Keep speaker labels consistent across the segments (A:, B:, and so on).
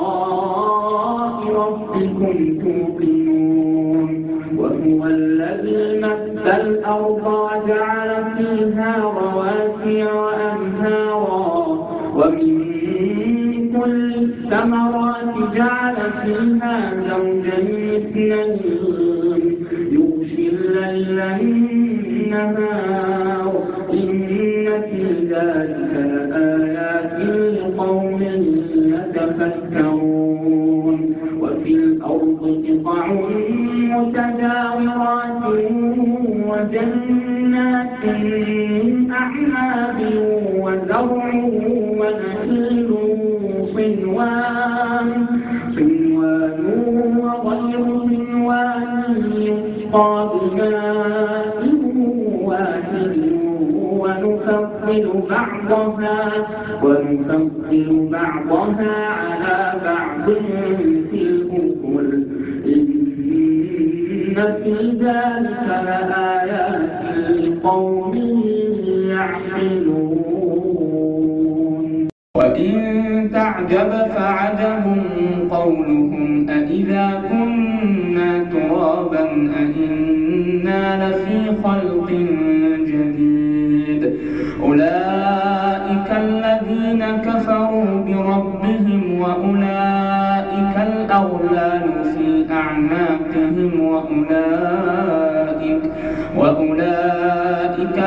A: بلقاء ربكم توقنون وهو الذي مد الأرض وجعل فيها رواسي وأنهارا. ومن كل الثمرات جعل فيها زوجين اثنين وجنات من أعناب وزرع ونخيل صنوان صنوان وغير صنوان يسقى بماء واحد ونفضل بعضها ونفضل بعضها على بعض في الأكل. إن في ذلك لآيات
B: وإن تعجب فعجب قولهم أإذا كنا ترابا أإنا لفي خلق جديد. أولئك الذين كفروا بربهم وأولئك الأغلال في أعناقهم وأولئك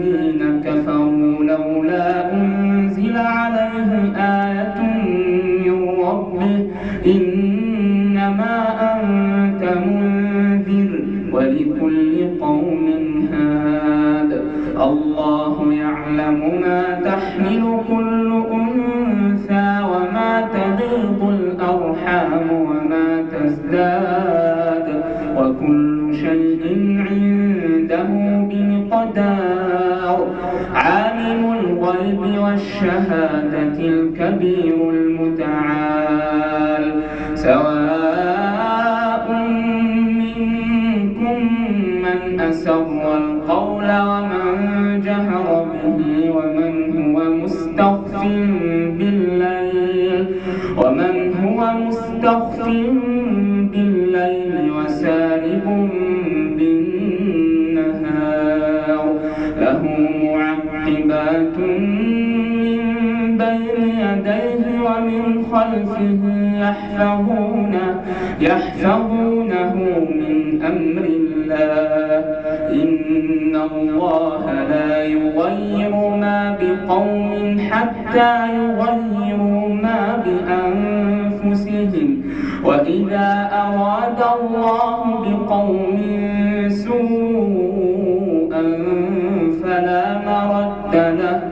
B: الذين كفروا لولا أنزل عليه آية الغيب والشهادة الكبير المتعال. سواء منكم من أسر القول يحفظونه يحفظونه من أمر الله. إن الله لا يغير ما بقوم حتى يغيروا ما بأنفسهم. وإذا أراد الله بقوم سوءا فلا مرد له.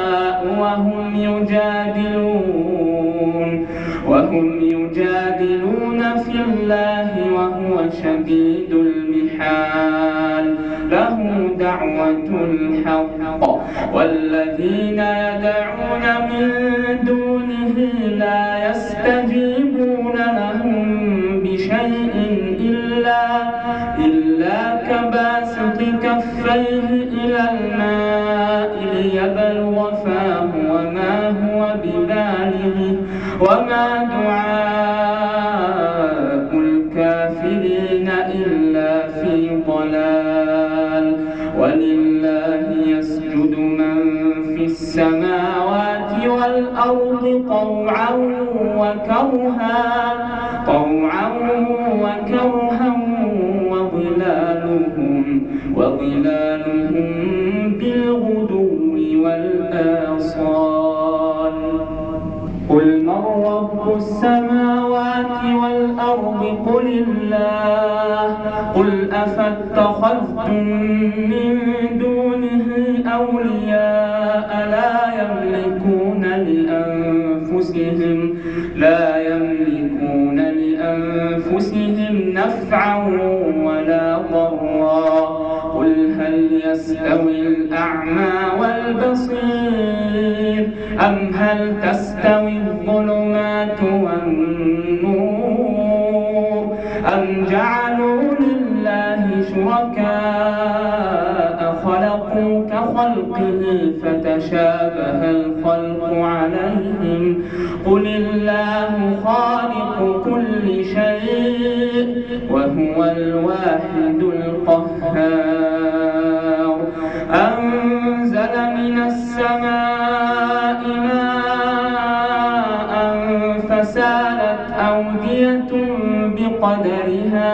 B: وهم يجادلون. وهم يجادلون في الله وهو شديد المحال. له دعوة الحق. والذين يدعون من دونه لا يستجيبون لهم بشيء إلا إلا كباسط وما دعاء قل أفاتخذتم من دونه أولياء لا يملكون لأنفسهم لا يملكون لأنفسهم نفعا ولا ضرا. قل هل يستوي الأعمى والبصير؟ أم هل تستوي الظلمات والنور؟ أم جعلوا خلقوا كخلقه فتشابه الخلق عليهم. قل الله خالق كل شيء وهو الواحد القهار. أنزل من السماء ماء فسالت أودية بقدرها.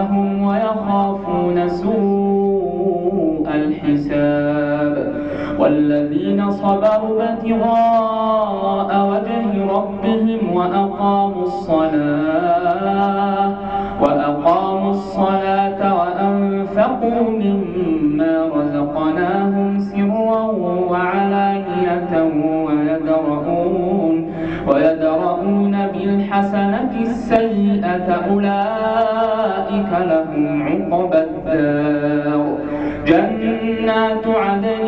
B: صبروا ابتغاء وجه ربهم وأقاموا الصلاة وأقاموا الصلاة وأنفقوا مما رزقناهم سرا وعلانية ويدرؤون ويدرؤون بالحسنة السيئة أولئك لهم عقبى الدار. جنات عدن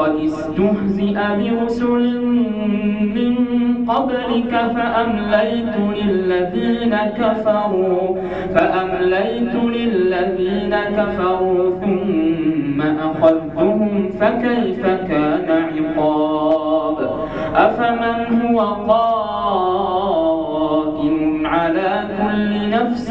B: ولقد استهزئ برسل من قبلك فأمليت للذين كفروا فأمليت للذين كفروا ثم أخذتهم فكيف كان عقاب؟ أفمن هو قائم على كل نفس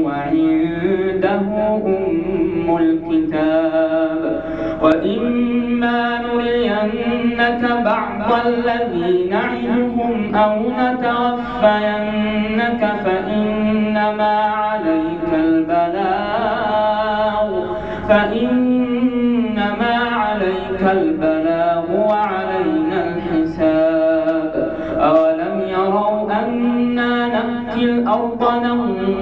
B: بعض الذي نعدهم أو نتوفينك فإنما عليك البلاغ فإنما عليك البلاغ وعلينا الحساب. أولم يروا أنا نأتي الأرض